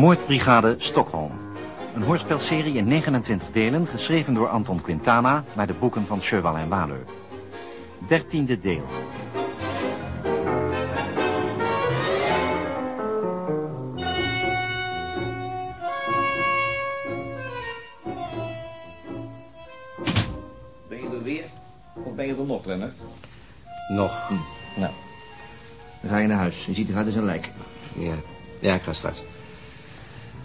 Moordbrigade Stockholm. Een hoorspelserie in 29 delen, geschreven door Anton Quintana... naar de boeken van Cheval en Waleur. Dertiende deel. Ben je er weer? Of ben je er nog, Lennart? Nog. Nou, dan ga je naar huis. Je ziet eruit als een lijk. Ja. Ja, ik ga straks.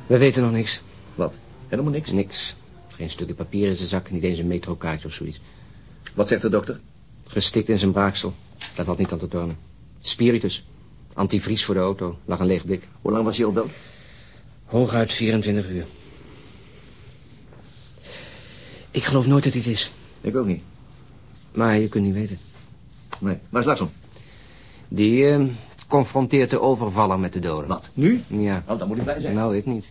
We weten nog niks. Wat? Helemaal niks? Niks. Geen stukje papier in zijn zak, niet eens een metrokaartje of zoiets. Wat zegt de dokter? Gestikt in zijn braaksel. Daar valt niet aan te tonen. Spiritus. Antivries voor de auto. Lag een leeg blik. Hoe lang was hij al dood? Hooguit 24 uur. Ik geloof nooit dat dit is. Ik ook niet. Maar je kunt niet weten. Nee. Waar is Larsson? Die eh, confronteert de overvaller met de doden. Wat? Nu? Ja. Oh, dan moet hij bij zijn. Nou, ik niet.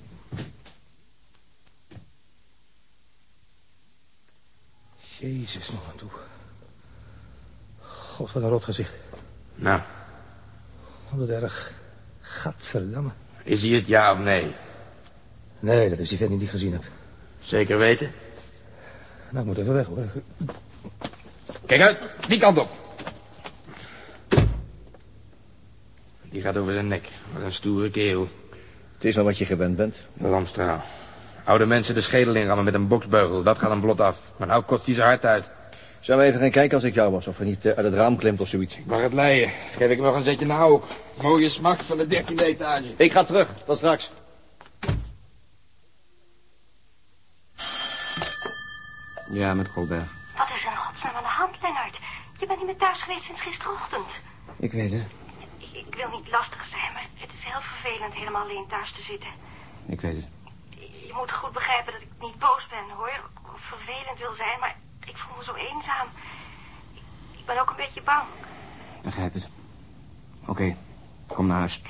Jezus nog aan toe. God, wat een rot gezicht. Nou, Wat een erg. Gadverdamme. is hij het ja of nee? Nee, dat is die vent die ik gezien heb. Zeker weten? Nou, ik moet even weg hoor. Kijk uit, die kant op. Die gaat over zijn nek. Wat een stoere kerel. Het is maar wat je gewend bent. De lamstraal. Oude mensen de schedel inrammen met een boksbeugel. Dat gaat hem blot af. Maar nou kost hij zijn hart uit. Zou we even gaan kijken als ik jou was? Of hij niet eh, uit het raam klimt of zoiets? Mag het leien. Geef ik nog een zetje nou ook. Mooie smak van de dertiende etage. Ik ga terug. Tot straks. Ja, met Colbert. Wat is er in godsnaam aan de hand, Lennart? Je bent niet meer thuis geweest sinds gisterochtend. Ik weet het. Ik, wil niet lastig zijn, maar het is heel vervelend helemaal alleen thuis te zitten. Ik weet het. Je moet goed begrijpen dat ik niet boos ben, hoor. Of vervelend wil zijn, maar ik voel me zo eenzaam. Ik, ben ook een beetje bang. Begrijp het. Oké, kom naar huis.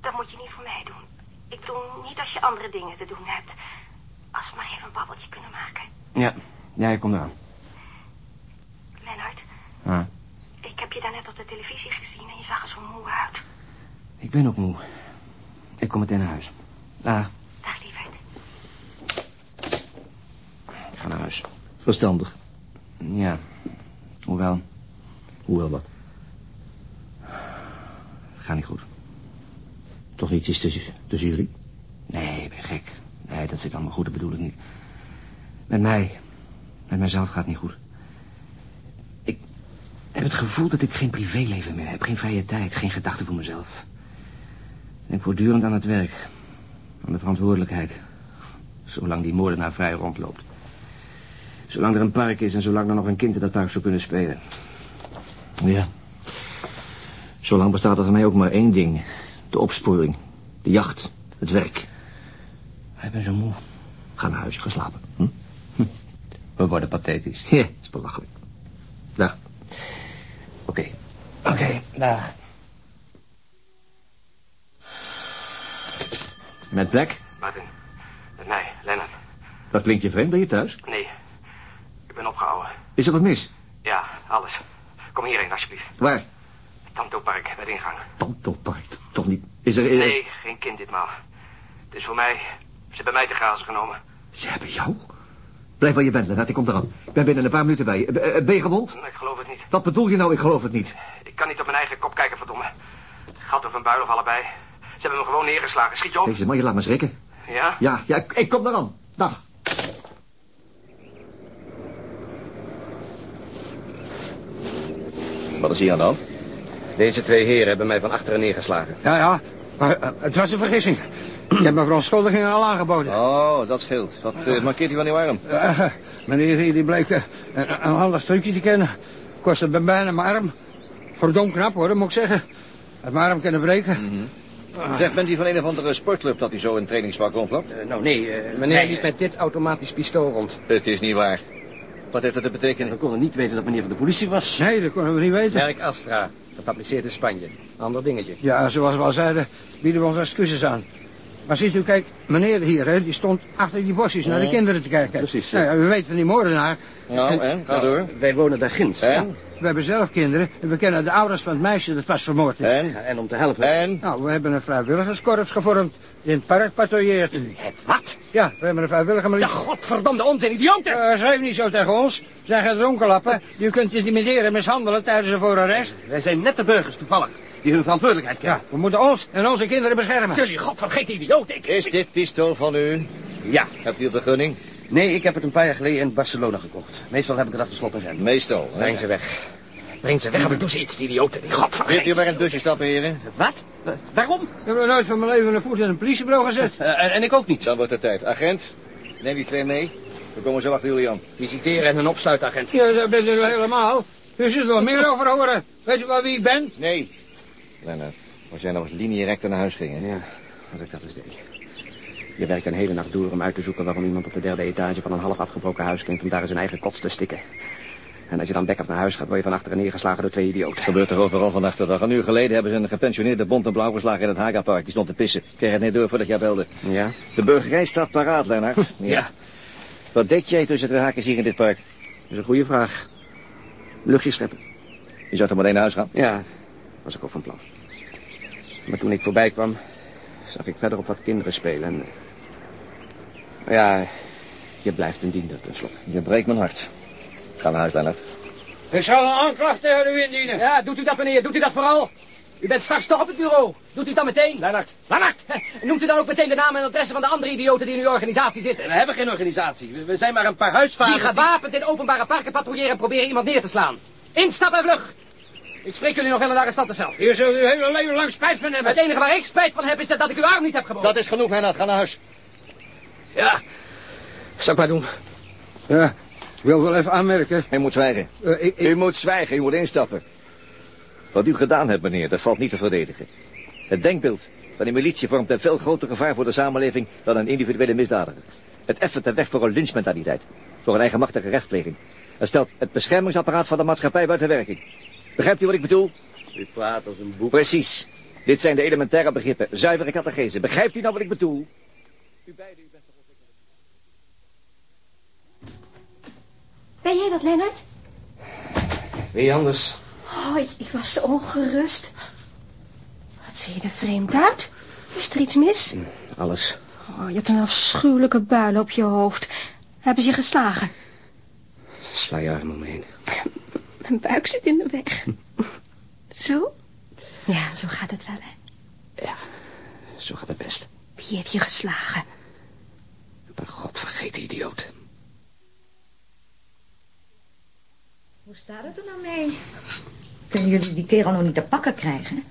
Dat moet je niet voor mij doen. Ik bedoel, niet als je andere dingen te doen hebt. Als we maar even een babbeltje kunnen maken. Ja, ja, ik kom eraan. Lennart, Ah, ik heb je daarnet op de televisie gezien en je zag er zo moe uit. ik ben ook moe. Ik kom meteen naar huis. Ah, Dag, lieverd. ik ga naar huis. Verstandig. Ja, hoewel, Hoewel wat. het gaat niet goed. Toch niet iets tussen, tussen jullie? Nee, ik ben gek. Nee, dat zit allemaal goed, dat bedoel ik niet. Met mij, met mijzelf gaat het niet goed. Ik heb het gevoel dat ik geen privéleven meer heb. Geen vrije tijd, geen gedachten voor mezelf. Ik denk voortdurend aan het werk. Aan de verantwoordelijkheid. Zolang die moordenaar vrij rondloopt. Zolang er een park is en zolang er nog een kind in dat park zou kunnen spelen. Ja. Zolang bestaat er voor mij ook maar één ding. De opsporing. De jacht. Het werk. Ik ben zo moe. Ga naar huis, ga slapen. Hm? We worden pathetisch. Ja, dat is belachelijk. Dag. Oké. Oké, dag. Met Black? Martin, met mij, Lennart. Dat klinkt je vreemd, ben je thuis? Nee, ik ben opgehouden. Is er wat mis? Ja, alles. Kom hierheen, alsjeblieft. Waar? Tantopark, bij de ingang. Tantopark. Toch niet? Is er... Nee, geen kind ditmaal. Het is voor mij. Ze hebben mij te grazen genomen. Ze hebben jou? Blijf waar je bent, Lennart. Ik kom eraan. Ik ben binnen een paar minuten bij je. Eh, eh, Ben je gewond? Ik geloof het niet. Wat bedoel je nou? Ik geloof het niet. Ik kan niet op mijn eigen kop kijken, verdomme. Gat of een buil of allebei. Ze hebben me gewoon neergeslagen. Schiet je op. Jezus, man, je laat me schrikken. Ja? Ja, ja, ik, ik kom eraan. Dag. Wat is hier aan de hand? Deze twee heren hebben mij van achteren neergeslagen. Ja, ja. Maar eh, het was een vergissing. Je hebt me verontschuldigingen al aangeboden. Oh, dat scheelt. Wat uh, markeert hij van uw arm? Eh, meneer hier, die bleek eh, een, een ander trucje te kennen. Kostte bij bijna mijn arm. Verdomd knap hoor, dat moet ik zeggen. Het mijn arm kunnen breken. Zeg, bent u van een of andere sportclub dat u zo in trainingspak rondloopt? Eh, nou, nee, eh, meneer liep met dit automatisch pistool rond. Het is niet waar. Wat heeft dat te betekenen? We konden niet weten dat meneer van de politie was. Nee, dat konden we niet weten. Merk Astra, gefabriceerd in Spanje. Ander dingetje. Ja, zoals we al zeiden, bieden we ons excuses aan. Maar ziet u, kijk, meneer hier, hè, die stond achter die bosjes naar de kinderen te kijken. precies, Nou ja, u weet van die moordenaar. Nou, en? Ga door. Wij wonen daar ginds. En? We hebben zelf kinderen en we kennen de ouders van het meisje dat pas vermoord is. En? Ja, en om te helpen. En? Nou, we hebben een vrijwilligerskorps gevormd die in het park patrouilleert. U hebt wat? Ja, we hebben een vrijwillige De militie. godverdomde onzin, idioten! Uh, schrijf niet zo tegen ons. We zijn geen dronkenlappen. Je kunt intimideren en mishandelen tijdens een voorarrest. Wij zijn nette burgers toevallig, die hun verantwoordelijkheid kennen. Ja, we moeten ons en onze kinderen beschermen. Jullie godvergeten idioten, ik... Is dit pistool van u? Ja. Hebt u een vergunning? Nee, ik heb het een paar jaar geleden in Barcelona gekocht. Meestal heb ik het achter slot en grendel. Meestal. hè? Breng ze weg. Breng ze weg of ik doe ze iets, die idioten. Die Wilt u maar in het busje stappen, heren? Wat? Eh, waarom? Ik heb nog nooit van mijn leven een voet in een politiebureau gezet. Eh, en, en ik ook niet. Dan wordt het tijd. Agent, neem die twee mee. We komen zo achter jullie aan. Visiteren en een opsluitagent. Ja, dat bent u nu helemaal. U zult er wel meer over horen. Weet u wel wie ik ben? Nee. Lennart, als jij nou eens linierechter naar huis ging, hè? Ja, als ik dat eens deed. Je werkt een hele nacht door om uit te zoeken waarom iemand op de derde etage van een half afgebroken huis klinkt om daar in zijn eigen kots te stikken. En als je dan back naar huis gaat, word je van achteren neergeslagen door twee idioten. Gebeurt er overal vannacht de dag. Een uur geleden hebben ze een gepensioneerde bont en blauw geslagen in het Haga-park. Die stond te pissen. Kreeg het net door voordat jij belde. Ja? De burgerij staat paraat, Lennart. Ja. Wat deed jij tussen de haakjes hier in dit park? Dat is een goede vraag. Luchtje scheppen. Je zou toch meteen naar huis gaan? Ja, was ik ook van plan. Maar toen ik voorbij kwam, zag ik verderop wat kinderen spelen. En, eh, ja, je blijft een diender tenslotte. Je breekt mijn hart. Ga naar huis, Lennart. Ik zal een aanklacht tegen u indienen. Ja, doet u dat meneer, doet u dat vooral. U bent straks toch op het bureau. Doet u dan meteen? Lennart. Lennart! Noemt u dan ook meteen de namen en adressen van de andere idioten die in uw organisatie zitten? We hebben geen organisatie. We- zijn maar een paar Die huisvaders. gewapend in openbare parken patrouilleren en proberen iemand neer te slaan. Instap en vlug! Ik spreek jullie nog wel naar de stad zelf. Hier zult u uw hele leven lang spijt van hebben. Het enige waar ik spijt van heb is dat, dat ik uw arm niet heb geboden. Dat is genoeg, Lennart. Ga naar huis. Ja, zal ik maar doen. Ja, ik wil wel even aanmerken. U moet zwijgen. Eh, ik, ik- U moet zwijgen. U moet instappen. Wat u gedaan hebt, meneer, dat valt niet te verdedigen. Het denkbeeld van de militie vormt een veel groter gevaar voor de samenleving dan een individuele misdadiger. Het effent de weg voor een lynchmentaliteit. Voor een eigenmachtige rechtspleging. Het stelt het beschermingsapparaat van de maatschappij buiten werking. Begrijpt u wat ik bedoel? U praat als een boek. Precies. Dit zijn de elementaire begrippen. Zuivere catechese. Begrijpt u nou wat ik bedoel? U beiden, u bent toch Ben jij dat, Lennart? Wie anders? Oh, ik, ik was zo ongerust. Wat zie je er vreemd uit? Is er iets mis? Alles. Oh, je hebt een afschuwelijke buil op je hoofd. Hebben ze je geslagen? Sla je arm omheen. Mijn buik zit in de weg. Zo? Ja, zo gaat het wel, hè. Ja, zo gaat het best. Wie heb je geslagen? Een godvergeten idioot. Hoe staat het er nou mee? Kunnen jullie die kerel nog niet te pakken krijgen?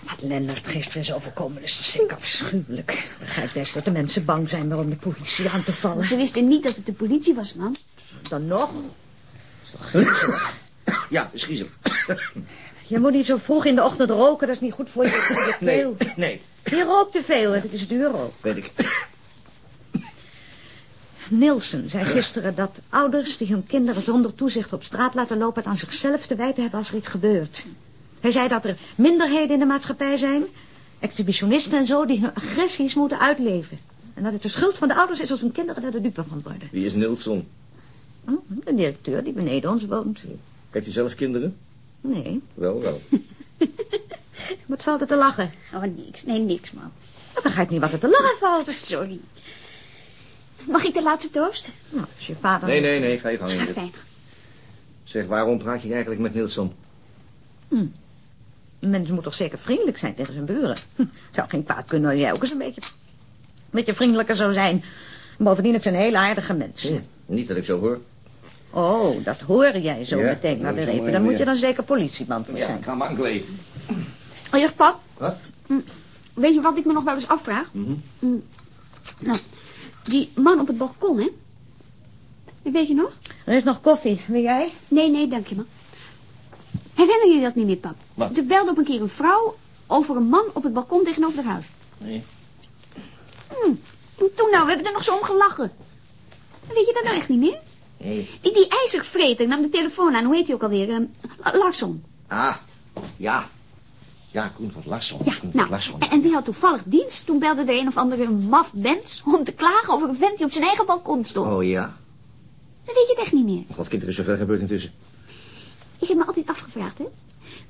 Wat Lennart gisteren is overkomen is toch zeker afschuwelijk. Ik begrijp best dat de mensen bang zijn om de politie aan te vallen. Ze wisten niet dat het de politie was, man. Dan nog. Ja, schiezel. Je moet niet zo vroeg in de ochtend roken, dat is niet goed voor je, voor je Nee, keel. nee, Je rookt te veel, het is duur ook. weet ik. Nielsen zei gisteren dat ouders die hun kinderen zonder toezicht op straat laten lopen... het aan zichzelf te wijten hebben als er iets gebeurt. Hij zei dat er minderheden in de maatschappij zijn, exhibitionisten en zo... die hun agressies moeten uitleven. En dat het de schuld van de ouders is als hun kinderen daar de dupe van worden. Wie is Nilsson? Hm, De directeur die beneden ons woont. Heeft u zelf kinderen? Nee, Wel, wel. wat valt er te lachen? Oh, niks. Nee, niks, man. Ik begrijp niet wat er te lachen valt. Sorry. Mag ik de laatste toast? Nou, als je vader... Nee, nee, nee. Ga je gang, Ah, fijn. Zeg, waarom praat je eigenlijk met Nilsson? Een mens moet toch zeker vriendelijk zijn tegen zijn buren. Hm, Het zou geen kwaad kunnen als jij ook eens een beetje, een beetje vriendelijker zou zijn. Bovendien, het zijn hele aardige mensen. Niet dat ik zo hoor. Oh, dat hoor jij zo Ja, meteen maar weer even. Dan moet je dan zeker politieman voor zijn. ga maar aankleden. Oh, ja, pap. Wat? Hm, Weet je wat ik me nog wel eens afvraag? Mhm. Hm, Nou, die man op het balkon, hè? Weet je nog? Er is nog koffie. Wil jij? Nee, nee, dank je, man. Herinner je dat niet meer, pap? Wat? Er belde op een keer een vrouw over een man op het balkon tegenover het huis. Nee. Hm, toen nou, we hebben er nog zo om gelachen. Weet je dat nou echt niet meer? Nee. Die, die ijzervreter nam de telefoon aan. Hoe heet hij ook alweer? Ehm, Larsson. Ah, ja. Ja, Koen van Larsson. Ja, Koen nou, Larsson. en, en die had toevallig dienst. Toen belde de een of andere maf mens om te klagen over een vent die op zijn eigen balkon stond. Oh ja? Dat weet je het echt niet meer. God, kind, er is zoveel gebeurd intussen. Ik heb me altijd afgevraagd, hè.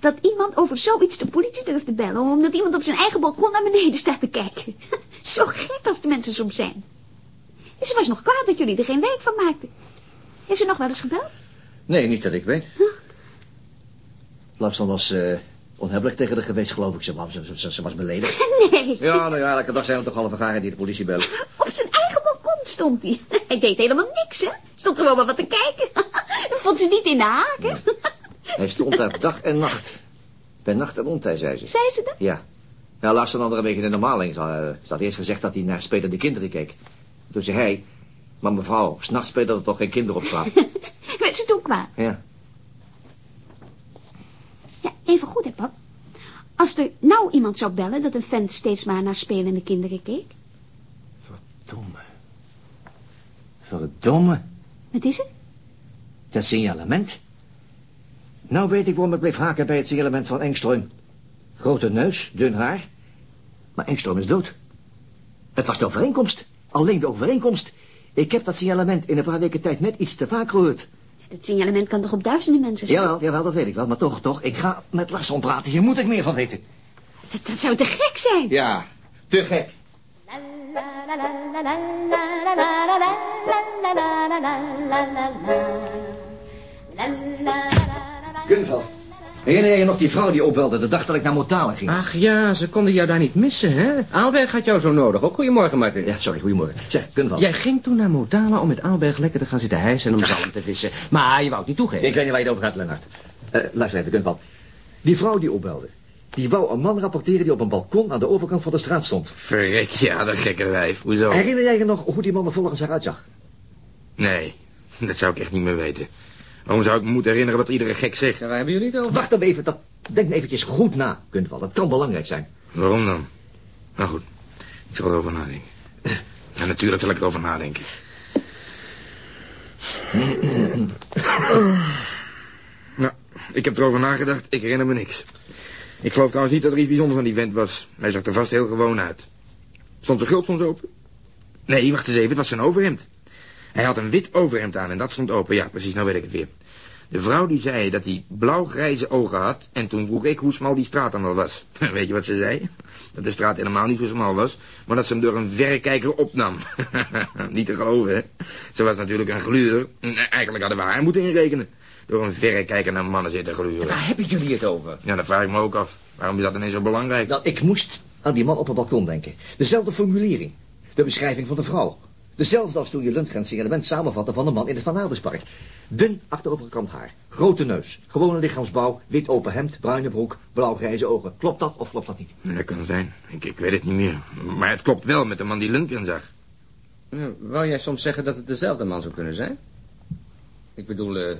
Dat iemand over zoiets de politie durft te bellen... omdat iemand op zijn eigen balkon naar beneden staat te kijken. Zo gek als de mensen soms zijn. En ze was nog kwaad dat jullie er geen werk van maakten. Heeft ze nog wel eens gebeld? Nee, niet dat ik weet. Larsson was eh onhebbelijk tegen haar geweest, geloof ik. Ze, was- ze, was beledigd. Nee. Ja, nou ja, elke dag zijn er toch halve garen die de politie bellen. Op zijn eigen balkon stond hij. Hij deed helemaal niks, hè. Stond gewoon maar wat te kijken. Vond ze niet in de haken. Hij stond daar dag en nacht. Bij nacht en ontij, zei ze. Zei ze dat? Ja. Ja, Larsson had er een beetje in de maling. Ze had, eh, ze had eerst gezegd dat hij naar spelende kinderen keek. Toen zei hij... Maar mevrouw, s'nachts spelen er toch geen kinderen op straat? Werd ze toen kwaad? ja. Ja, even goed, hè, pap. Als er nou iemand zou bellen dat een vent steeds maar naar spelende kinderen keek. Verdomme. Verdomme. Wat is het? Dat signalement. Nou weet ik waarom ik bleef haken bij het signalement van Engström. Grote neus, dun haar. Maar Engström is dood. Het was de overeenkomst. Alleen de overeenkomst. Ik heb dat signalement in een paar weken tijd net iets te vaak gehoord. Dat signalement kan toch op duizenden mensen zijn? Jawel, jawel, dat weet ik wel. Maar toch, toch, ik ga met Larsson praten. Hier moet ik meer van weten. Dat, dat zou te gek zijn. Ja, te gek. Gunvald, herinner jij je nog die vrouw die opbelde de dag dat ik naar Motalen ging? Ach ja, ze konden jou daar niet missen, hè? Aalberg had jou zo nodig. Ook goedemorgen, Martin. Ja, sorry, goedemorgen. Zeg, Gunvald. Jij ging toen naar Modala om met Aalberg lekker te gaan zitten hijsen en om zalm te vissen. Maar je wou het niet toegeven. Ik weet niet waar je het over gaat, Lennart. Eh, luister even, Gunvald. Die vrouw die opbelde, die wou een man rapporteren die op een balkon aan de overkant van de straat stond. Verrek, ja, dat gekke wijf. Hoezo? Herinner jij je nog hoe die man er volgens haar uitzag? Nee, dat zou ik echt niet meer weten. Waarom zou ik me moeten herinneren wat iedere gek zegt? waar hebben jullie het over? Wacht dan even, dat, denk eventjes goed na, Gunvald. Dat kan belangrijk zijn. Waarom dan? Nou goed, ik zal erover nadenken. Ja, natuurlijk zal ik erover nadenken. Nou, ik heb erover nagedacht. Ik herinner me niks. Ik geloof trouwens niet dat er iets bijzonders aan die vent was. Hij zag er vast heel gewoon uit. Stond zijn gulp soms open? Nee, wacht eens even, het was zijn overhemd. Hij had een wit overhemd aan en dat stond open. Ja, precies, nou weet ik het weer. De vrouw die zei dat hij blauw-grijze ogen had... en toen vroeg ik hoe smal die straat dan wel was. Weet je wat ze zei? Dat de straat helemaal niet zo smal was... maar dat ze hem door een verrekijker opnam. niet te geloven, hè? Ze was natuurlijk een gluur. Eigenlijk hadden we haar moeten inrekenen. Door een verrekijker naar mannen zitten gluren. Waar hebben jullie het over? Ja, dat vraag ik me ook af. Waarom is dat ineens zo belangrijk? Nou, ik moest aan die man op het balkon denken. Dezelfde formulering. De beschrijving van de vrouw. Dezelfde als toen je Lundgren signalement samenvatte van de man in het Van Aardespark. Dun achteroverkant haar, grote neus, gewone lichaamsbouw, wit open hemd, bruine broek, blauw-grijze ogen. Klopt dat of klopt dat niet? Dat kan zijn. Ik, ik weet het niet meer. Maar het klopt wel met de man die Lundgren zag. Nou, wou jij soms zeggen dat het dezelfde man zou kunnen zijn? Ik bedoel, eh,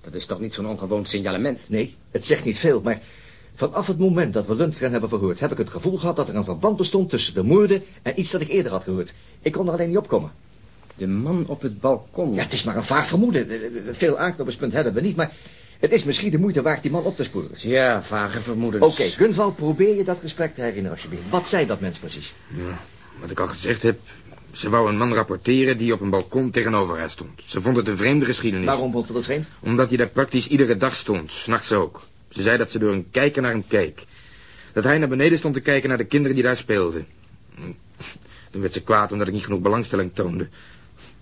dat is toch niet zo'n ongewoon signalement? Nee, het zegt niet veel, maar vanaf het moment dat we Lundgren hebben verhoord... heb ik het gevoel gehad dat er een verband bestond tussen de moorden en iets dat ik eerder had gehoord. Ik kon er alleen niet opkomen. De man op het balkon. Ja, het is maar een vaag vermoeden. Eh, eh, Veel aanknopingspunt hebben we niet, maar het is misschien de moeite waard die man op te sporen. Ja, vage vermoedens. Oké, Gunvald, probeer je dat gesprek te herinneren alsjeblieft. Wat zei dat mens precies? Ja, wat ik al gezegd heb. Ze wou een man rapporteren die op een balkon tegenover haar stond. Ze vond het een vreemde geschiedenis. Waarom vond ze dat vreemd? Omdat hij daar praktisch iedere dag stond, s'nachts ook. Ze zei dat ze door een kijker naar hem keek. Dat hij naar beneden stond te kijken naar de kinderen die daar speelden. Toen werd ze kwaad omdat ik niet genoeg belangstelling toonde.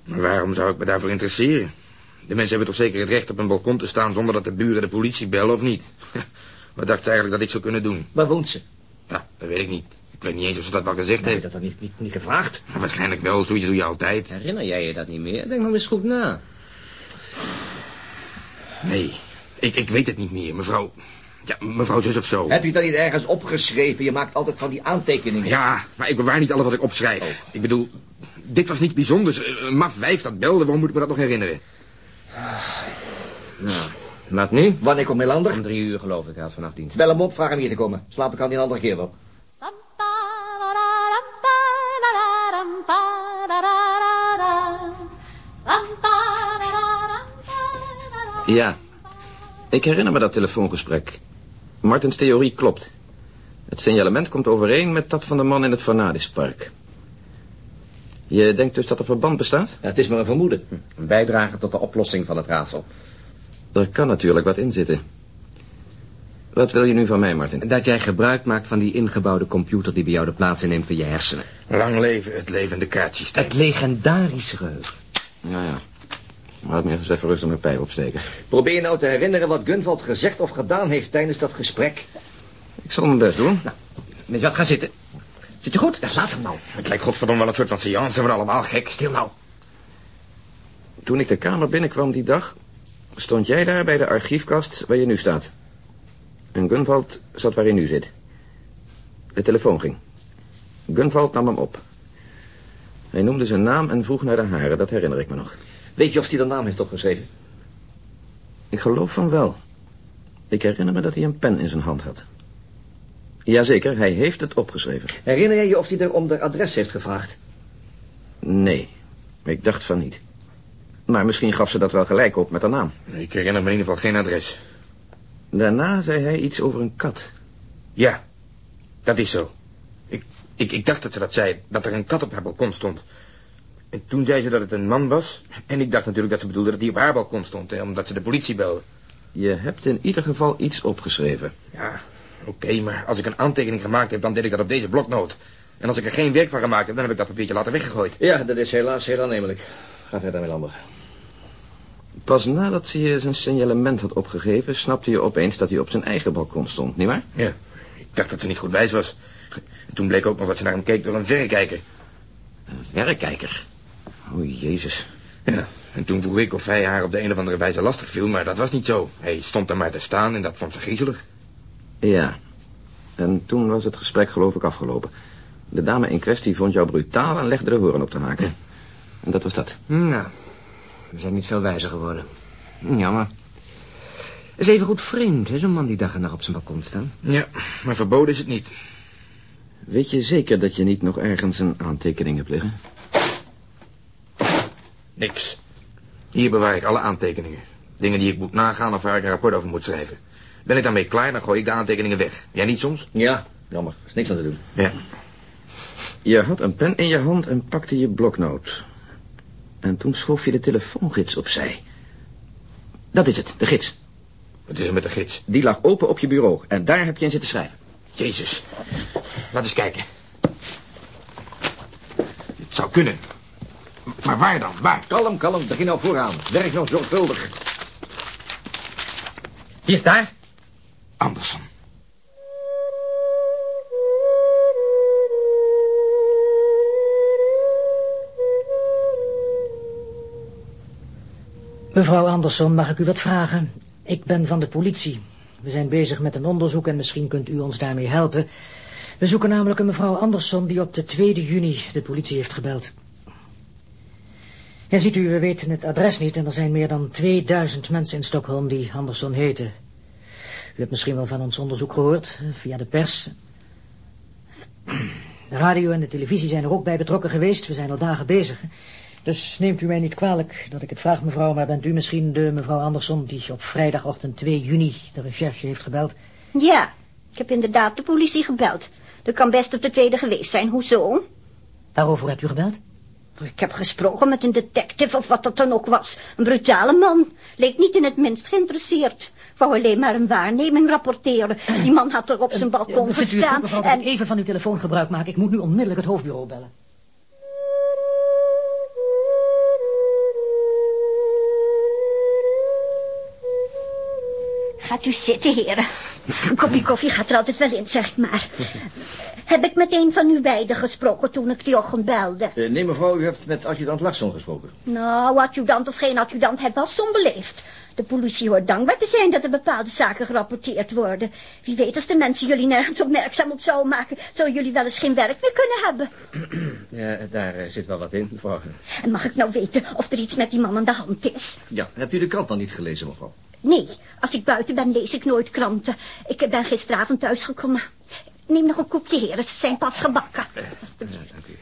Maar waarom zou ik me daarvoor interesseren? De mensen hebben toch zeker het recht op een balkon te staan zonder dat de buren de politie bellen, of niet? Wat dacht ze eigenlijk dat ik zou kunnen doen? Waar woont ze? Ja, dat weet ik niet. Ik weet niet eens of ze dat wel gezegd Nee, heeft. dat had niet, niet, niet gevraagd. Maar waarschijnlijk wel, zoiets doe je altijd. Herinner jij je dat niet meer? Denk nog eens goed na. Nee, ik, ik weet het niet meer, mevrouw. Ja, mevrouw zus of zo. Heb je dat niet ergens opgeschreven? Je maakt altijd van die aantekeningen. Ja, maar ik bewaar niet alles wat ik opschrijf. Ik bedoel, dit was niets bijzonders. Een maf wijf dat belde, waarom moet ik me dat nog herinneren? Nou, laat nu. Wanneer komt Melander? Om drie uur geloof ik, hij had vanaf dienst. Bel hem op, vraag hem hier te komen. Slaap ik aan die andere keer wel. Ja, ik herinner me dat telefoongesprek. Martens theorie klopt. Het signalement komt overeen met dat van de man in het Vanadispark. Je denkt dus dat er verband bestaat? Ja, het is maar een vermoeden. Een bijdrage tot de oplossing van het raadsel. Er kan natuurlijk wat in zitten. Wat wil je nu van mij, Martin? Dat jij gebruik maakt van die ingebouwde computer die bij jou de plaats inneemt van je hersenen. Lang leven het levende kaartsysteem. Het legendarische geheugen. Ja, ja. Laat me eens even rustig mijn pijp opsteken. Probeer je nou te herinneren wat Gunvald gezegd of gedaan heeft tijdens dat gesprek. Ik zal mijn best doen. Nou, weet je wat, ga zitten. Zit je goed? Ja, laat hem nou. Het lijkt godverdomme wel een soort van seance voor allemaal gek. Stil nou. Toen ik de kamer binnenkwam die dag... stond jij daar bij de archiefkast waar je nu staat. En Gunvald zat waar hij nu zit. De telefoon ging. Gunvald nam hem op. Hij noemde zijn naam en vroeg naar de haren, dat herinner ik me nog. Weet je of hij de naam heeft opgeschreven? Ik geloof van wel. Ik herinner me dat hij een pen in zijn hand had. Jazeker, hij heeft het opgeschreven. Herinner je je of hij er om de adres heeft gevraagd? Nee, ik dacht van niet. Maar misschien gaf ze dat wel gelijk op met haar naam. Ik herinner me in ieder geval geen adres. Daarna zei hij iets over een kat. Ja, dat is zo. Ik, ik, ik dacht dat ze dat zei, dat er een kat op haar balkon stond. En toen zei ze dat het een man was. En ik dacht natuurlijk dat ze bedoelde dat hij op haar balkon stond, hè, omdat ze de politie belde. Je hebt in ieder geval iets opgeschreven. Ja, oké, maar als ik een aantekening gemaakt heb, dan deed ik dat op deze bloknoot. En als ik er geen werk van gemaakt heb, dan heb ik dat papiertje later weggegooid. Ja, dat is helaas heel aannemelijk. Ga verder, Melander. Pas nadat ze je zijn signalement had opgegeven... snapte je opeens dat hij op zijn eigen balkon stond, nietwaar? Ja, ik dacht dat ze niet goed wijs was. En toen bleek ook nog dat ze naar hem keek door een verrekijker. Een verrekijker? O, jezus. Ja, en toen vroeg ik of hij haar op de een of andere wijze lastig viel, maar dat was niet zo. Hij stond er maar te staan en dat vond ze griezelig. Ja. En toen was het gesprek geloof ik afgelopen. De dame in kwestie vond jou brutaal en legde de horen op te haken. En dat was dat. Nou, we zijn niet veel wijzer geworden. Jammer. is even goed vreemd, hè, zo'n man die dag en nacht op zijn balkon staat. Ja, maar verboden is het niet. Weet je zeker dat je niet nog ergens een aantekening hebt liggen? Niks. Hier bewaar ik alle aantekeningen. Dingen die ik moet nagaan of waar ik een rapport over moet schrijven. Ben ik daarmee klaar, dan gooi ik de aantekeningen weg. Jij niet soms? Ja, jammer. Er is niks aan te doen. Ja. Je had een pen in je hand en pakte je bloknoot. En toen schoof je de telefoongids opzij. Dat is het, de gids. Wat is er met de gids? Die lag open op je bureau en daar heb je in zitten schrijven. Jezus. Laat eens kijken. Het zou kunnen. Maar waar dan? Waar? Kalm, kalm. Begin nou vooraan. Werk nou zorgvuldig. Hier, daar. Anderson. Mevrouw Anderson, mag ik u wat vragen? Ik ben van de politie. We zijn bezig met een onderzoek en misschien kunt u ons daarmee helpen. We zoeken namelijk een mevrouw Anderson die op de 2 juni de politie heeft gebeld. Ja, ziet u, we weten het adres niet en er zijn meer dan 2000 mensen in Stockholm die Anderson heten. U hebt misschien wel van ons onderzoek gehoord, eh, via de pers. De radio en de televisie zijn er ook bij betrokken geweest. We zijn al dagen bezig. Dus neemt u mij niet kwalijk dat ik het vraag, mevrouw... maar bent u misschien de mevrouw Anderson die op vrijdagochtend 2 juni de recherche heeft gebeld? Ja, ik heb inderdaad de politie gebeld. Dat kan best op de tweede geweest zijn. Hoezo? Waarover hebt u gebeld? Ik heb gesproken met een detective of wat dat dan ook was. Een brutale man. Leek niet in het minst geïnteresseerd. Wou alleen maar een waarneming rapporteren. Die man had er op zijn balkon Vindt u het gestaan. mevrouw, En even van uw telefoon gebruik maken? Ik moet nu onmiddellijk het hoofdbureau bellen. Gaat u zitten, heren. Een kopje koffie gaat er altijd wel in, zeg ik maar. Heb ik met een van u beiden gesproken toen ik die ochtend belde? Eh, nee, mevrouw, u hebt met adjudant Larsson gesproken. Nou, adjudant of geen adjudant, hij was onbeleefd. De politie hoort dankbaar te zijn dat er bepaalde zaken gerapporteerd worden. Wie weet als de mensen jullie nergens opmerkzaam op zouden maken... zou jullie wel eens geen werk meer kunnen hebben. Ja, daar eh, zit wel wat in, mevrouw. En mag ik nou weten of er iets met die man aan de hand is? Ja, hebt u de krant dan niet gelezen, mevrouw? Nee, als ik buiten ben lees ik nooit kranten. Ik ben gisteravond thuisgekomen. Neem nog een koekje, heren, ze zijn pas gebakken. dank u.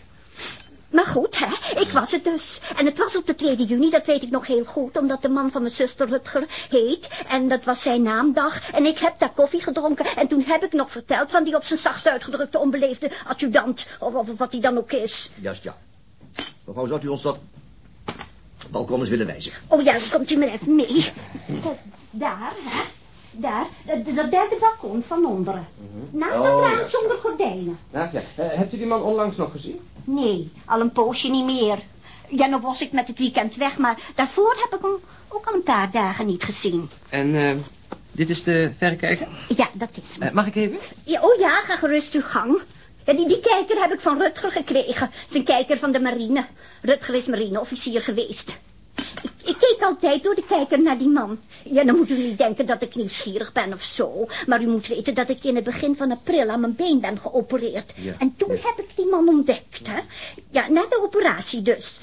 Maar goed, hè, Ik was het dus. En het was op de 2 juni, dat weet ik nog heel goed, omdat de man van mijn zuster Rutger heet. En dat was zijn naamdag. En ik heb daar koffie gedronken. En toen heb ik nog verteld van die op zijn zachtst uitgedrukte onbeleefde adjudant. Of, of wat hij dan ook is. Juist, ja. Mevrouw, zou u ons dat balkon eens willen wijzen? Oh ja, dan komt u maar even mee. Daar, hè. Daar, dat derde balkon van onderen. Naast dat Oh, raam ja. zonder gordijnen. Ja. Eh, hebt u die man onlangs nog gezien? Nee, al een poosje niet meer. Ja, nou was ik met het weekend weg, maar daarvoor heb ik hem ook al een paar dagen niet gezien. En eh, dit is de verrekijker? Ja, dat is hem. Eh, mag ik even? Ja, oh ja, ga gerust uw gang. Ja, die, die kijker heb ik van Rutger gekregen. Zijn kijker van de marine. Rutger is marineofficier geweest. Ik, keek altijd door de kijker naar die man. Ja, dan moet u niet denken dat ik nieuwsgierig ben of zo. Maar u moet weten dat ik in het begin van april aan mijn been ben geopereerd. Ja, En toen heb ik die man ontdekt, hè. Ja, na de operatie dus.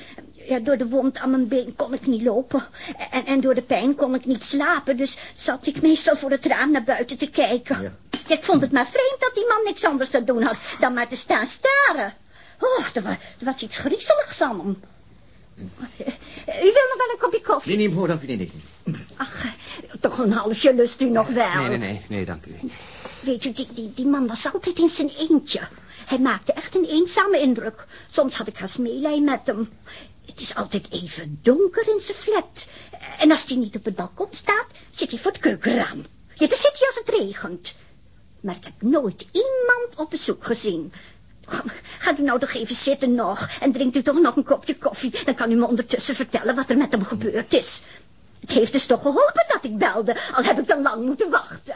Ja, door de wond aan mijn been kon ik niet lopen. En, en door de pijn kon ik niet slapen. Dus zat ik meestal voor het raam naar buiten te kijken. Ja, ik vond het maar vreemd dat die man niks anders te doen had dan maar te staan staren. Oh, er was, er was iets griezeligs aan hem. U wil nog wel een kopje koffie? Nee, nee, mevrouw, dank u. Nee, nee. Toch een halfje lust u nog wel. Nee, nee, nee, nee, dank u. Weet u, die, die, die man was altijd in zijn eentje. Hij maakte echt een eenzame indruk. Soms had ik haast meelij met hem. Het is altijd even donker in zijn flat. En als hij niet op het balkon staat, zit hij voor het keukenraam. Ja, dan zit hij als het regent. Maar ik heb nooit iemand op bezoek gezien. Ga- Gaat u nou toch even zitten nog en drinkt u toch nog een kopje koffie. Dan kan u me ondertussen vertellen wat er met hem gebeurd is. Het heeft dus toch geholpen dat ik belde, al heb ik te lang moeten wachten.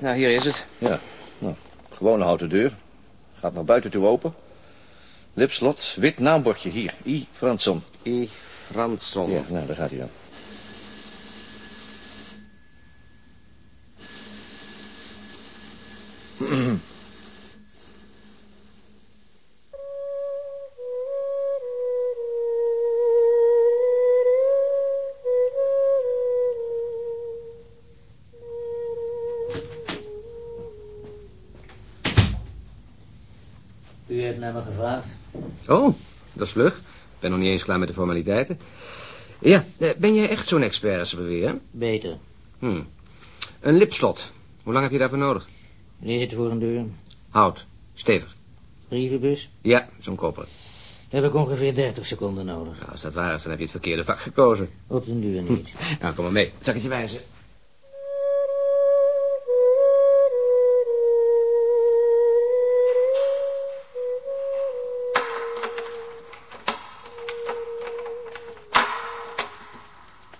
Nou, hier is het. Ja, nou, gewone houten deur. Gaat naar buiten toe open. Lipslot, wit naambordje hier. I. Fransson. I. Fransson. Ja, nou, daar gaat hij dan. U hebt naar me gevraagd. Oh, dat is vlug. Ik ben nog niet eens klaar met de formaliteiten. Ja, eh, ben jij echt zo'n expert als ze beweren? Beter. Hm. Een lipslot. Hoe lang heb je daarvoor nodig? Zit er voor een deur? Hout. Stevig. Brievenbus? Ja, zo'n koper. Daar heb ik ongeveer 30 seconden nodig. Nou, als dat waar is, dan heb je het verkeerde vak gekozen. Op den duur niet. Nou, kom maar mee. Zal ik het je wijzen?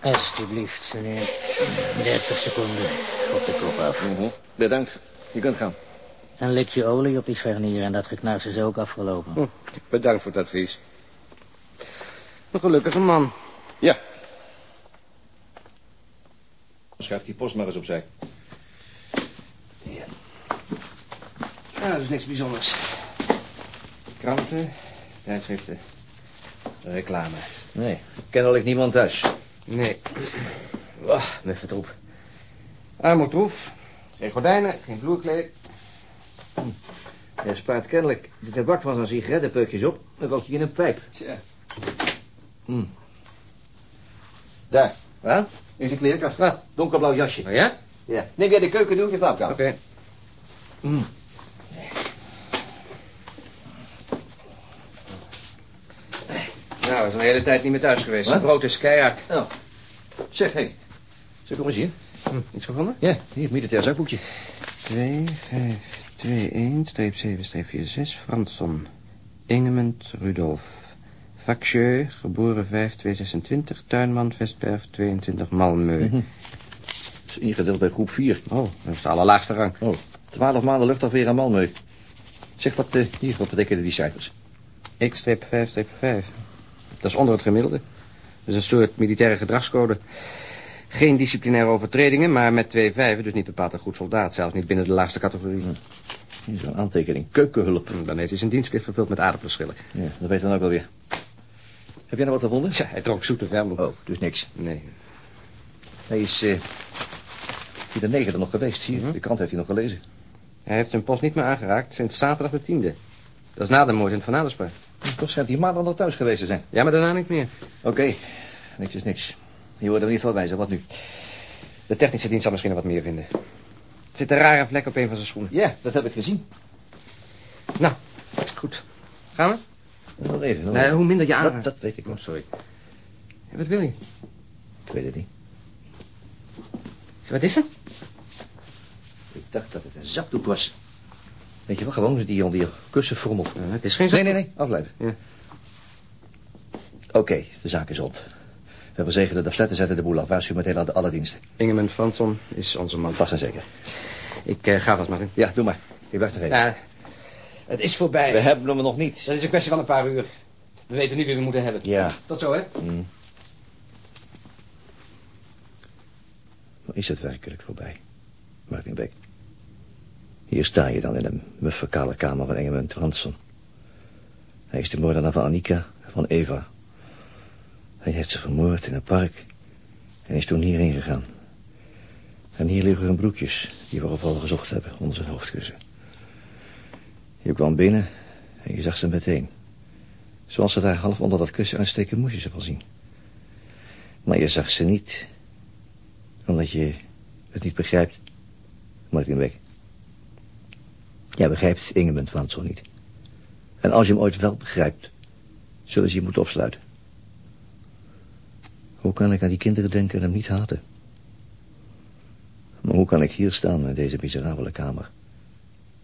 Alsjeblieft, meneer. 30 seconden op de kop af. Bedankt. Je kunt gaan. Een likje olie op die scharnier en dat geknars is ook afgelopen. Hm, bedankt voor het advies. Een gelukkige man. Ja. Schuif die post maar eens opzij. Ja, dat is niks bijzonders. Kranten, tijdschriften, reclame. Nee, kennelijk niemand thuis. Nee. Wacht, met vertroep. Armoedroef. Geen gordijnen, geen vloerkleed. Hij spaart kennelijk de tabak van zijn sigarettenpeukjes op. Dan rookt hij in een pijp. Tja. Hm. Daar. Wat? In zijn klerenkast. Wat? Donkerblauw jasje. Oh ja? Ja. Neem jij de keuken, doe ik je slaapkamer. Oké. Hm. is een hele tijd niet meer thuis geweest. Het brood is keihard. Oh. Zeg, hé. Hey. Zeg, kom eens hier. Hm. Iets gevonden? Ja, hier, militair zakboekje. 2, 5, 2, 1, streep 7, streep 4, 6, Fransson. Ingemund Rudolf. Factieu, geboren 5, 2, 26. tuinman, Vestperf, 22, Malmö. Dat is ingedeeld bij groep 4. Oh, dat is de allerlaagste rang. Oh, 12 maanden luchtafweer aan Malmö. Zeg, wat, uh, hier, wat betekenen die cijfers? X-5-5. Dat is onder het gemiddelde. Is een soort militaire gedragscode. Geen disciplinaire overtredingen, maar met twee vijven, dus niet bepaald een goed soldaat. Zelfs niet binnen de laagste categorie. Hier is een aantekening. Keukenhulp. Dan heeft hij zijn dienstplicht vervuld met aardappelschillen. Ja, dat weet dan ook wel weer. Heb jij nog wat gevonden? Tja, hij dronk zoete vermoed. Oh, dus niks. Nee. Hij is uh, hier de negende nog geweest. Hier, de krant heeft hij nog gelezen. Hij heeft zijn post niet meer aangeraakt sinds zaterdag de tiende. Dat is na de moord in Van Adelspar. Toch schijnt hij maandag nog thuis geweest te zijn. Ja, maar daarna niet meer. Oké, niks is niks. Je wordt er ieder geval wijzer. Wat nu? De technische dienst zal misschien nog wat meer vinden. Er zit een rare vlek op een van zijn schoenen. Ja, dat heb ik gezien. Nou, goed. Gaan we? Nog even. Nog nee, hoe minder je aan. Dat, dat weet ik nog. Oh, sorry. Ja, wat wil je? Ik weet het niet. Wat is er? Ik dacht dat het een zakdoek was. Weet je wel, gewoon die onder je kussen frommelt. Ja, het is geen Nee, nee, nee, afblijven. Ja. Oké, de zaak is rond. We verzegelen de flat en zetten de boel af. Waarschuw meteen aan de alle diensten. Ingeman Fransson is onze man. Vast en zeker. Ik uh, ga vast, Martin. Ja, doe maar. Je blijft er even. Ja, het is voorbij. We hebben hem nog niet. Dat is een kwestie van een paar uur. We weten nu wie we moeten hebben. Ja. Tot zo, hè? Mm. Maar is het werkelijk voorbij? Martin Beck. Hier sta je dan in de muffe kale kamer van Engelman Fransson. Hij is de moordenaar van Annika van Eva. Hij heeft ze vermoord in een park en is toen hierheen gegaan. En hier liggen hun broekjes die we overal gezocht hebben onder zijn hoofdkussen. Je kwam binnen en je zag ze meteen. Zoals ze daar half onder dat kussen aansteken, moest je ze wel zien. Maar je zag ze niet, omdat je het niet begrijpt, Martin Beck. Jij begrijpt Ingeman Fransson niet. En als je hem ooit wel begrijpt, zullen ze je moeten opsluiten. Hoe kan ik aan die kinderen denken en hem niet haten? Maar hoe kan ik hier staan in deze miserabele kamer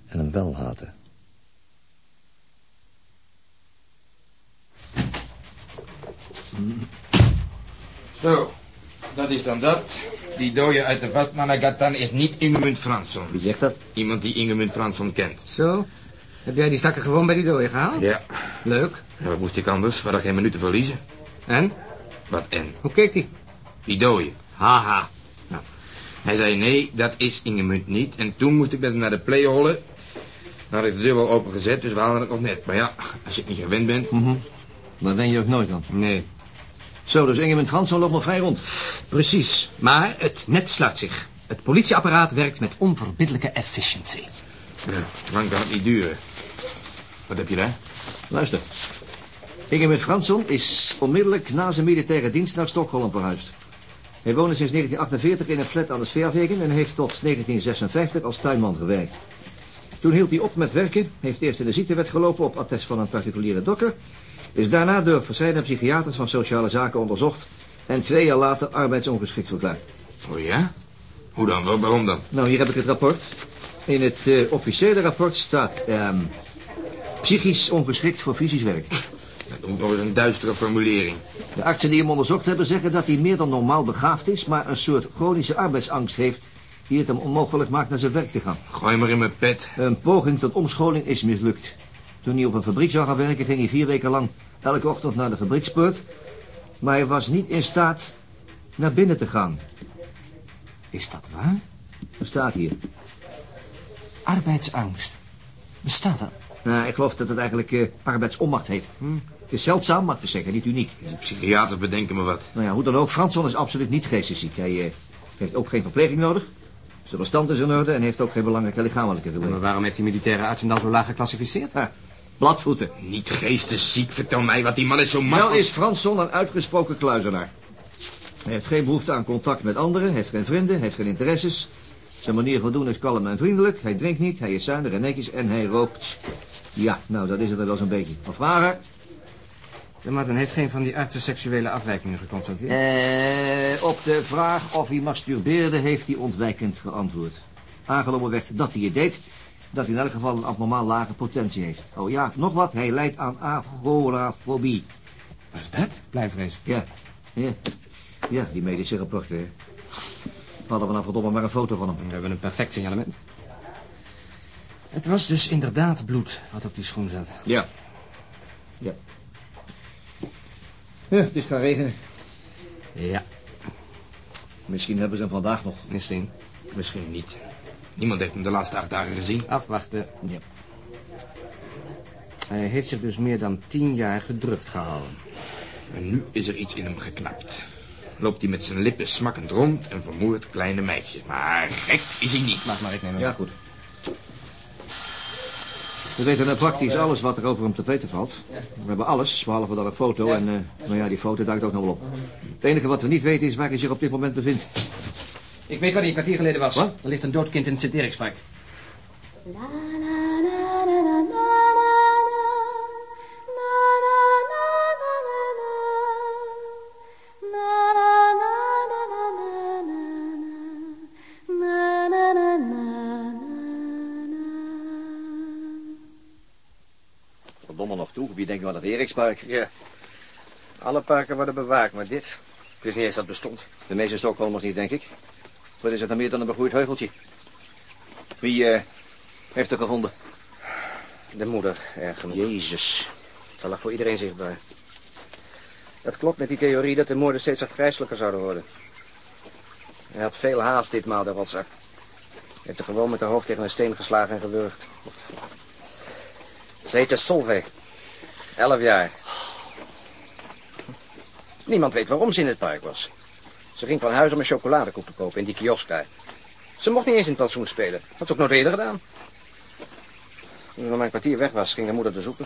en hem wel haten? Zo, dat is dan dat. Die dode uit de Vatmanagatan is niet Ingemund Fransson. Wie zegt dat? Iemand die Ingemund Fransson kent. Zo? Heb jij die stakker gewoon bij die dode gehaald? Ja. Leuk. Ja, wat moest ik anders? We hadden geen minuut te verliezen. En? Wat en? Hoe keek die? Die dode. Haha. Nou, hij zei nee, dat is Ingemund niet. En toen moest ik met hem naar de playholle. Dan had ik de deur wel opengezet, dus we hadden het nog net. Maar ja, als je het niet gewend bent... Mm -hmm. Dan wen je ook nooit aan. Nee. Zo, dus Ingemund Fransson loopt nog vrij rond. Precies. Maar het net sluit zich. Het politieapparaat werkt met onverbiddelijke efficiëntie. Ja, lang kan het niet duren. Wat heb je daar? Luister. Ingemund Fransson is onmiddellijk na zijn militaire dienst naar Stockholm verhuisd. Hij woonde sinds 1948 in een flat aan de Sfeerwegen en heeft tot 1956 als tuinman gewerkt. Toen hield hij op met werken, heeft eerst in de ziektewet gelopen op attest van een particuliere dokter, is daarna door verschillende psychiaters van sociale zaken onderzocht en twee jaar later arbeidsongeschikt verklaard. Oh ja? Hoe dan? Waarom dan? Nou, hier heb ik het rapport. In het uh, officiële rapport staat ehm psychisch ongeschikt voor fysisch werk. Dat moet nog eens een duistere formulering. De artsen die hem onderzocht hebben zeggen dat hij meer dan normaal begaafd is, maar een soort chronische arbeidsangst heeft die het hem onmogelijk maakt naar zijn werk te gaan. Gooi maar in mijn pet. Een poging tot omscholing is mislukt. Toen hij op een fabriek zou gaan werken, ging hij vier weken lang elke ochtend naar de fabriekspoort. Maar hij was niet in staat naar binnen te gaan. Is dat waar? Dat staat hier. Arbeidsangst. Bestaat dat? Nou, ik geloof dat het eigenlijk uh, arbeidsonmacht heet. Hm. Het is zeldzaam, maar te zeggen niet uniek. De psychiaters bedenken me wat. Nou ja, hoe dan ook, Fransson is absoluut niet geestesziek. Hij uh, heeft ook geen verpleging nodig. Zijn verstand is in orde en heeft ook geen belangrijke lichamelijke gebreken. Maar waarom heeft die militaire arts hem dan zo laag geclassificeerd? Ha, bladvoeten. Niet geestesziek, vertel mij wat die man is zo makkelijk. Wel is Fransson een uitgesproken kluizenaar. Hij heeft geen behoefte aan contact met anderen, heeft geen vrienden, heeft geen interesses. Zijn manier van doen is kalm en vriendelijk. Hij drinkt niet, hij is zuinig en netjes en hij rookt. Ja, nou, dat is het er wel zo'n beetje. Of vragen? Ja, maar dan heeft geen van die artsen seksuele afwijkingen geconstateerd? Eh, op de vraag of hij masturbeerde heeft hij ontwijkend geantwoord. Aangenomen werd dat hij het deed, dat hij in elk geval een abnormaal lage potentie heeft. Oh ja, nog wat, hij lijdt aan agorafobie. Wat is dat? Blijfvrees. Ja, ja. Ja, die medische rapporten. hè. Hadden we nou verdomme maar een foto van hem. We hebben een perfect signalement. Het was dus inderdaad bloed wat op die schoen zat. Ja. Ja. Ja, het is gaan regenen. Ja, Misschien hebben ze hem vandaag nog. misschien. Misschien niet. Niemand heeft hem de laatste acht dagen gezien. Afwachten. Ja. Hij heeft zich dus meer dan tien jaar gedrukt gehouden. En nu is er iets in hem geknapt. loopt hij met zijn lippen smakkend rond en vermoordt kleine meisjes. Maar gek is hij niet. Mag maar, ik neem hem. Ja, goed. We weten nou praktisch alles wat er over hem te weten valt. We hebben alles, behalve dan een foto. En uh, nou ja, die foto duikt ook nog wel op. Het enige wat we niet weten is waar hij zich op dit moment bevindt. Ik weet waar hij een kwartier geleden was. Wat? Er ligt een dood kind in het Sint-Erikspark. Verdomme nog toe, wie denkt wel aan het Erikspark? Ja. Alle parken worden bewaakt, maar dit... Ik wist niet eens dat bestond. De meeste Stockholmers niet, denk ik. Wat is het dan meer dan een begroeid heuveltje? Wie eh, heeft er gevonden? De moeder. Jezus. Het lag voor iedereen zichtbaar. Dat klopt met die theorie dat de moorden steeds afgrijzelijker zouden worden. Hij had veel haast ditmaal, de rotzak. Hij heeft er gewoon met haar hoofd tegen een steen geslagen en gewurgd. Ze heette Solveig. Elf jaar. Niemand weet waarom ze in het park was. Ze ging van huis om een chocoladekoek te kopen in die kiosk daar. Ze mocht niet eens in het plantsoen spelen. Had ze ook nooit eerder gedaan. Toen ze nog maar een kwartier weg was, ging haar moeder te zoeken.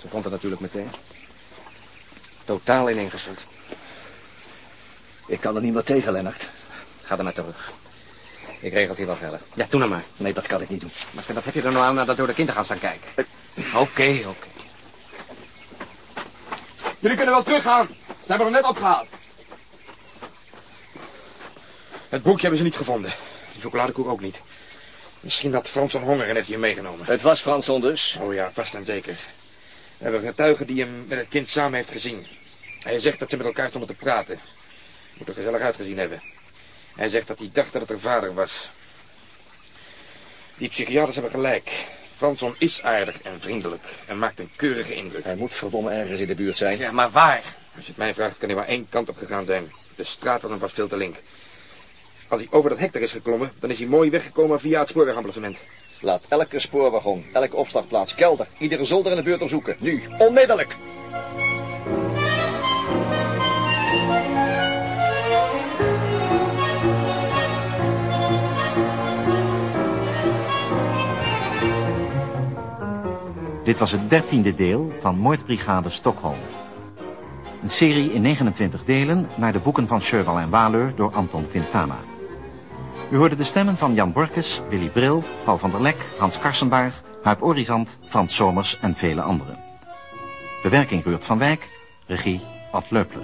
Ze vond het natuurlijk meteen. Totaal ineengestort. Ik kan er niet meer tegen, Lennart. Ga er maar terug. Ik regel het hier wel verder. Ja, doe nou maar. Nee, dat kan ik niet doen. Maar wat heb je er nou aan dat door de kinderen gaan staan kijken? Oké, oké. Jullie kunnen wel teruggaan. Ze hebben er net opgehaald. Het boekje hebben ze niet gevonden. De chocoladekoek ook niet. Misschien had Fransson honger en heeft hij hem meegenomen. Het was Fransson dus? Oh ja, vast en zeker. We hebben getuigen die hem met het kind samen heeft gezien. Hij zegt dat ze met elkaar stonden te praten. Moet er gezellig uitgezien hebben. Hij zegt dat hij dacht dat het haar vader was. Die psychiaters hebben gelijk. Fransson is aardig en vriendelijk en maakt een keurige indruk. Hij moet verdomme ergens in de buurt zijn. Ja, maar waar? Als je het mij vraagt, kan hij maar één kant op gegaan zijn. De straat was hem vast veel te link. Als hij over dat hek er is geklommen, dan is hij mooi weggekomen via het spoorwegamplacement. Laat elke spoorwagon, elke opslagplaats, kelder, iedere zolder in de buurt onderzoeken. Nu, onmiddellijk! Dit was het dertiende deel van Moordbrigade Stockholm. Een serie in 29 delen naar de boeken van Sjöwal en Waleur door Anton Quintana. U hoorde de stemmen van Jan Borkes, Willy Bril, Paul van der Lek, Hans Karsenbaar, Huip Orizant, Frans Somers en vele anderen. Bewerking Ruurt van Wijk, regie Ad Leupler.